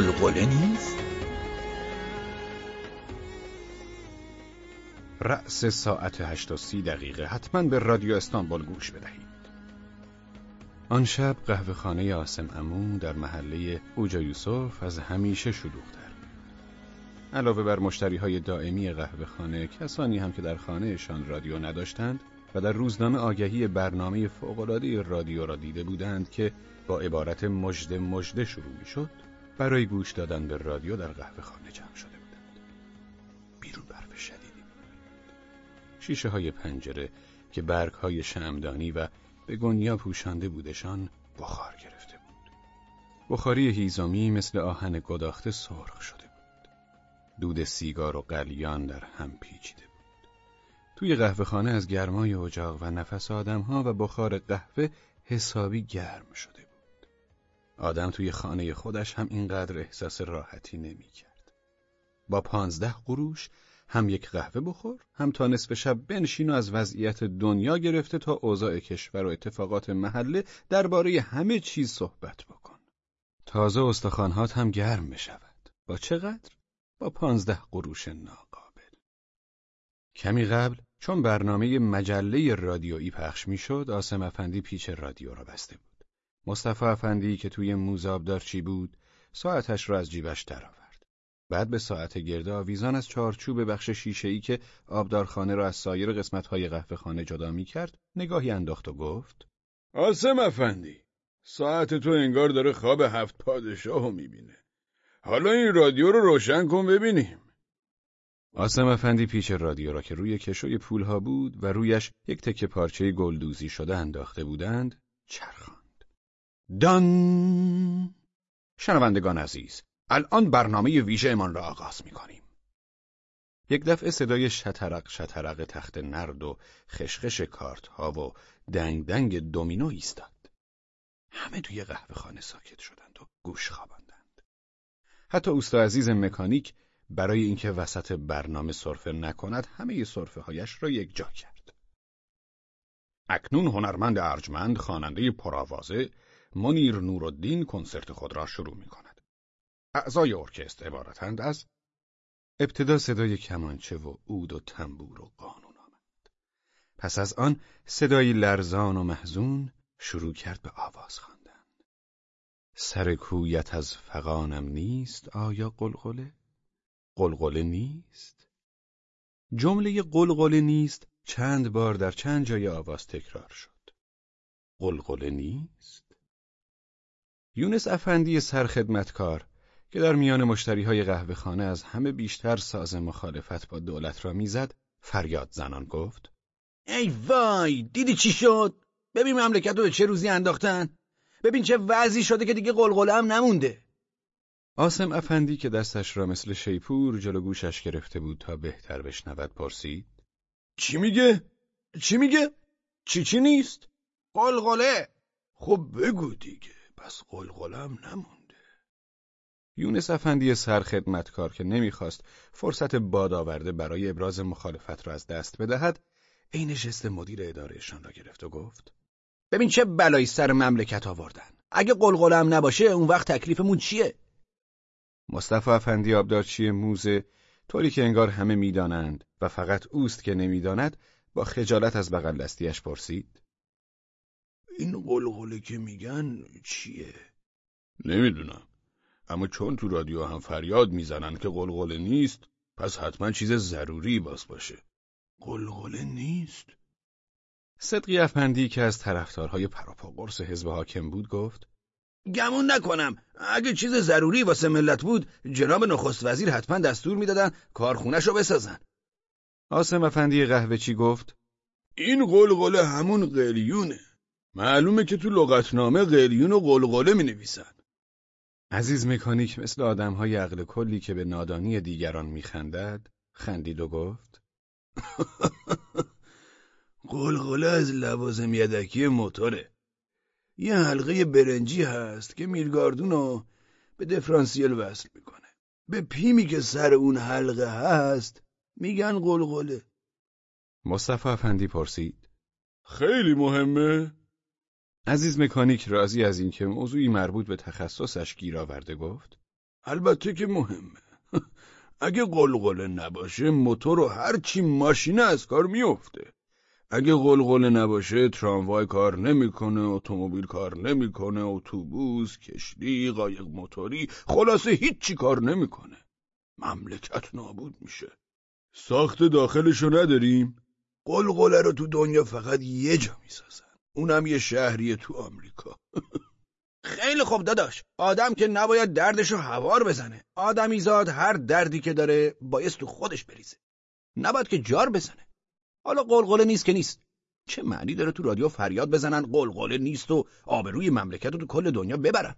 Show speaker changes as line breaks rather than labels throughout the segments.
قلقله نیست؟
رأس ساعت هشت و سی دقیقه. حتما به رادیو استانبول گوش بدهید. آن شب قهوه خانه آسم امون در محله اوجا یوسف از همیشه شلوغتر. علاوه بر مشتری های دائمی قهوه خانه کسانی هم که در خانهشان رادیو نداشتند و در روزنامه آگهی برنامه فوقالعاده رادیو را دیده بودند که با عبارت مجد مجده شروع می شد برای گوش دادن به رادیو در قهوه خانه جمع شده بودند بیرون برف شدیدی شیشه های پنجره که برگ های شمدانی و به گنیا پوشانده بودشان بخار گرفته بود. بخاری هیزامی مثل آهن گداخته سرخ شده بود. دود سیگار و قلیان در هم پیچیده بود. توی قهوه خانه از گرمای اجاق و نفس آدمها و بخار قهوه حسابی گرم شده بود. آدم توی خانه خودش هم اینقدر احساس راحتی نمی کرد. با پانزده قروش هم یک قهوه بخور هم تا نصف شب بنشین و از وضعیت دنیا گرفته تا اوضاع کشور و اتفاقات محله درباره همه چیز صحبت بکن تازه استخوانهات هم گرم می شود با چقدر؟ با پانزده قروش ناقابل کمی قبل چون برنامه مجله رادیویی پخش می‌شد آسم افندی پیچ رادیو را بسته بود مصطفی افندی که توی موزابدارچی بود ساعتش را از جیبش درآورد. بعد به ساعت گرده آویزان از چارچوب بخش شیشه‌ای که آبدارخانه را از سایر قسمت‌های قهوه خانه جدا می کرد نگاهی انداخت و گفت
آسم افندی ساعت تو انگار داره خواب هفت پادشاه می‌بینه. حالا این رادیو رو روشن کن ببینیم.
آسم افندی پیش رادیو را که روی کشوی پولها بود و رویش یک تکه پارچه گلدوزی شده انداخته بودند چرخاند. دان شنوندگان عزیز الان برنامه ویژه امان را آغاز می کنیم. یک دفعه صدای شترق شترق تخت نرد و خشخش کارت ها و دنگ دنگ دومینو ایستاد. همه توی قهوه خانه ساکت شدند و گوش خواباندند. حتی اوستا عزیز مکانیک برای اینکه وسط برنامه سرفه نکند همه سرفه هایش را یک جا کرد. اکنون هنرمند ارجمند خواننده پرآوازه منیر نورالدین کنسرت خود را شروع می کند. اعضای ارکستر عبارتند از ابتدا صدای کمانچه و عود و تنبور و قانون آمد. پس از آن صدایی لرزان و محزون شروع کرد به آواز خواندن. سر کویت از فقانم نیست آیا قلقله؟ قلقله نیست؟ جمله قلقله نیست چند بار در چند جای آواز تکرار شد. قلقله نیست؟ یونس افندی سرخدمتکار که در میان مشتری های قهوه خانه از همه بیشتر ساز مخالفت با دولت را می‌زد فریاد زنان گفت
ای وای دیدی چی شد ببین مملکت رو به چه روزی انداختن ببین چه وضعی شده که دیگه قلقله هم نمونده
آسم افندی که دستش را مثل شیپور جلو گوشش گرفته بود تا بهتر بشنود پرسید
چی میگه؟ چی میگه؟ چی چی نیست؟
قلقله
خب بگو دیگه پس قلقله هم نمون
یونس افندی سرخدمتکار که نمی‌خواست فرصت باد آورده برای ابراز مخالفت را از دست بدهد عین جست مدیر ادارهشان را گرفت و گفت
ببین چه بلایی سر مملکت آوردن. اگه قلقلم نباشه اون وقت تکلیفمون چیه؟
مصطفی افندی آبدارچی موزه طوری که انگار همه می‌دانند و فقط اوست که نمی‌داند با خجالت از بغل دستیش پرسید.
این قلقله که میگن چیه؟
نمی‌دونم. اما چون تو رادیو هم فریاد می‌زنن که قلقله نیست پس حتما چیز ضروری باز باشه.
قلقله نیست؟
صدقی افندی که از طرفدارهای پراپا قرص حزب حاکم بود گفت
گمون نکنم. اگه چیز ضروری واسه ملت بود جناب نخست وزیر حتما دستور می‌دادن کارخونش رو بسازن.
آسم افندی قهوه چی گفت
این قلقله همون قلیونه. معلومه که تو لغتنامه قلیون و قلقله می نویسن
عزیز مکانیک مثل آدمهای عقل کلی که به نادانی دیگران میخندد خندید و گفت
قلقله از لوازم یدکی موتوره. یه حلقه برنجی هست که میرگاردون به دفرانسیل وصل می‌کنه. به پیمی که سر اون حلقه هست میگن قلقله
مصطفی افندی پرسید
خیلی مهمه.
عزیز مکانیک راضی از اینکه موضوعی مربوط به تخصصش گیر آورده گفت
البته که مهمه. اگه قلقله نباشه موتور و هر چی ماشینه از کار میفته. اگه قلقله نباشه تراموای کار نمی‌کنه اتومبیل کار نمی‌کنه اتوبوس کشتی قایق موتوری خلاصه هیچی کار نمی‌کنه. مملکت نابود میشه. ساخت داخلشو نداریم؟ قلقله رو تو دنیا فقط یه جا می‌سازن. اونم یه شهریه تو آمریکا.
خیلی خوب داداش. آدم که نباید دردشو هوار بزنه. آدمیزاد هر دردی که داره باید تو خودش بریزه. نباید که جار بزنه. حالا قلقله نیست که نیست. چه معنی داره تو رادیو فریاد بزنن؟ قلقله نیست و آبروی مملکت رو تو کل دنیا ببرن.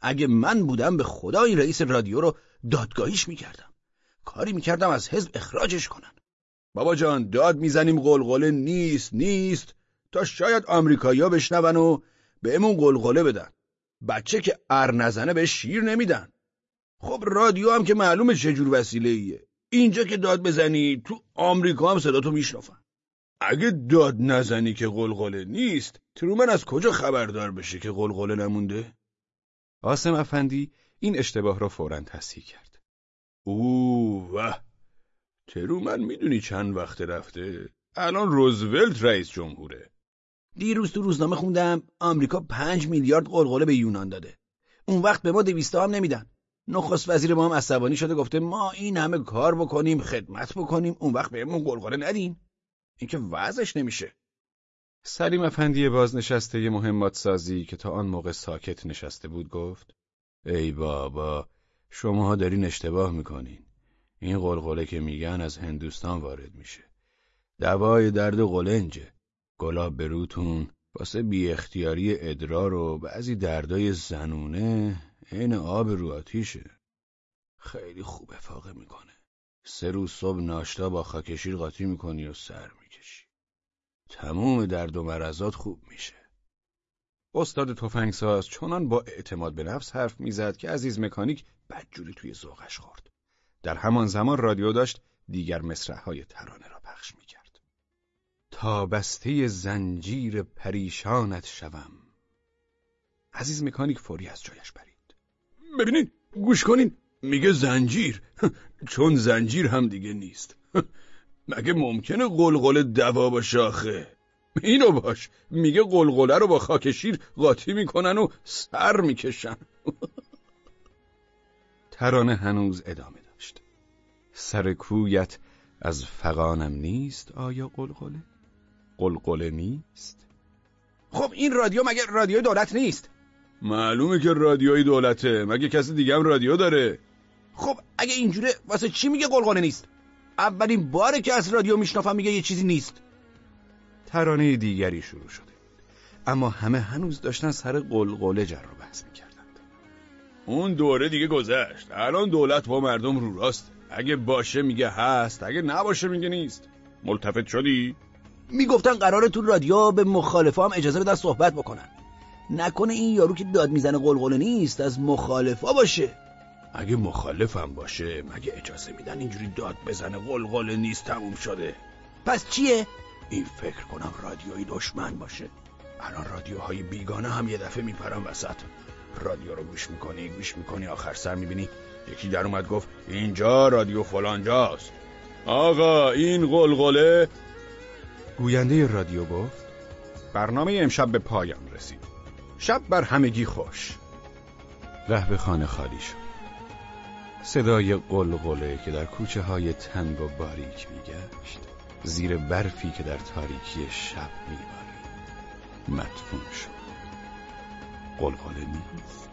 اگه من بودم به خدا این رئیس رادیو رو دادگاهیش می‌کردم. کاری می‌کردم از حزب اخراجش کنن.
بابا جان داد می‌زنیم قلقله نیست نیست. تا شاید آمریکایی‌ها بشنون و بهمون قلقله بدن بچه که ار نزنه به شیر نمیدن خب رادیو هم که معلومه چجور وسیله ایه اینجا که داد بزنی تو آمریکا هم صدا تو میشنفن اگه داد نزنی که قلقله نیست ترومن از کجا خبردار بشه که قلقله نمونده؟
آسم افندی این اشتباه را فورا تصحیح کرد.
اوه وه ترومن می‌دونی چند وقت رفته؟ الان روزولت رئیس جمهوره.
دیروز تو روزنامه خوندم آمریکا پنج میلیارد قلقله به یونان داده. اون وقت به ما دویسته هم نمیدن. نخست وزیر ما هم عصبانی شده گفته ما این همه کار بکنیم خدمت بکنیم اون وقت بهمون قلقله ندین. این که وضعش نمیشه.
سلیم افندی بازنشسته مهمات سازی که تا آن موقع ساکت نشسته بود گفت ای بابا شماها دارین اشتباه می‌کنین. این قلقله که میگن از هندوستان وارد میشه. دوای درد قلنجه گلاب به روتون واسه بی اختیاری ادرار و بعضی دردای زنونه عین آب رو آتیشه. خیلی خوب افاقه می‌کنه. سه روز صبح ناشتا با خاکشیر قاطی می‌کنی و سر می‌کشی. تموم درد و مرزات خوب میشه. استاد تفنگساز چنان با اعتماد به نفس حرف می‌زد که عزیز مکانیک بدجوری توی ذوقش خورد. در همان زمان رادیو داشت دیگر های ترانه را پخش می‌کرد. تا بسته زنجیر پریشانت شوم. عزیز مکانیک فوری از جایش برید
ببینین گوش کنین. میگه زنجیر. چون زنجیر هم دیگه نیست. مگه ممکنه قلقل دوا با شاخه؟ اینو باش. میگه قلقله رو با خاک شیر قاطی می‌کنن و سر می‌کشن.
ترانه هنوز ادامه داشت. سر کویت از فقانم نیست آیا قلقله؟ قلقله نیست؟
خب این رادیو مگه رادیو دولت نیست؟
معلومه که رادیوی دولته. مگه کسی دیگه هم رادیو داره؟
خب اگه اینجوره واسه چی میگه قلقله نیست؟ اولین باره که از رادیو میشنافم میگه یه چیزی نیست.
ترانه دیگری شروع شده. اما همه هنوز داشتن سر قلقله جر رو بحث می‌کردند.
اون دوره دیگه گذشت. الان دولت با مردم رو راست. اگه باشه میگه هست اگه نباشه میگه نیست. ملتفت شدی؟
می‌گفتن قراره تو رادیو به مخالفا هم اجازه بدن صحبت بکنن. نکنه این یارو که داد می‌زنه قلقله نیست از مخالفا باشه.
اگه مخالفم باشه مگه اجازه میدن اینجوری داد بزنه قلقله نیست تموم شده.
پس چیه؟
این فکر کنم رادیوی دشمن باشه. الان رادیوهای بیگانه هم یه دفعه میپرن وسط. رادیو رو گوش می‌کنی گوش می‌کنی آخر سر می‌بینی یکی در اومد گفت اینجا رادیو فلانجاست. آقا این قلقله
گوینده رادیو گفت برنامه امشب به پایان رسید. شب بر همگی خوش. به خانه خالی شد. صدای قلقله که در کوچه های تنگ و باریک میگشت زیر برفی که در تاریکی شب میبارید. مدفون شد. قلقله نیست.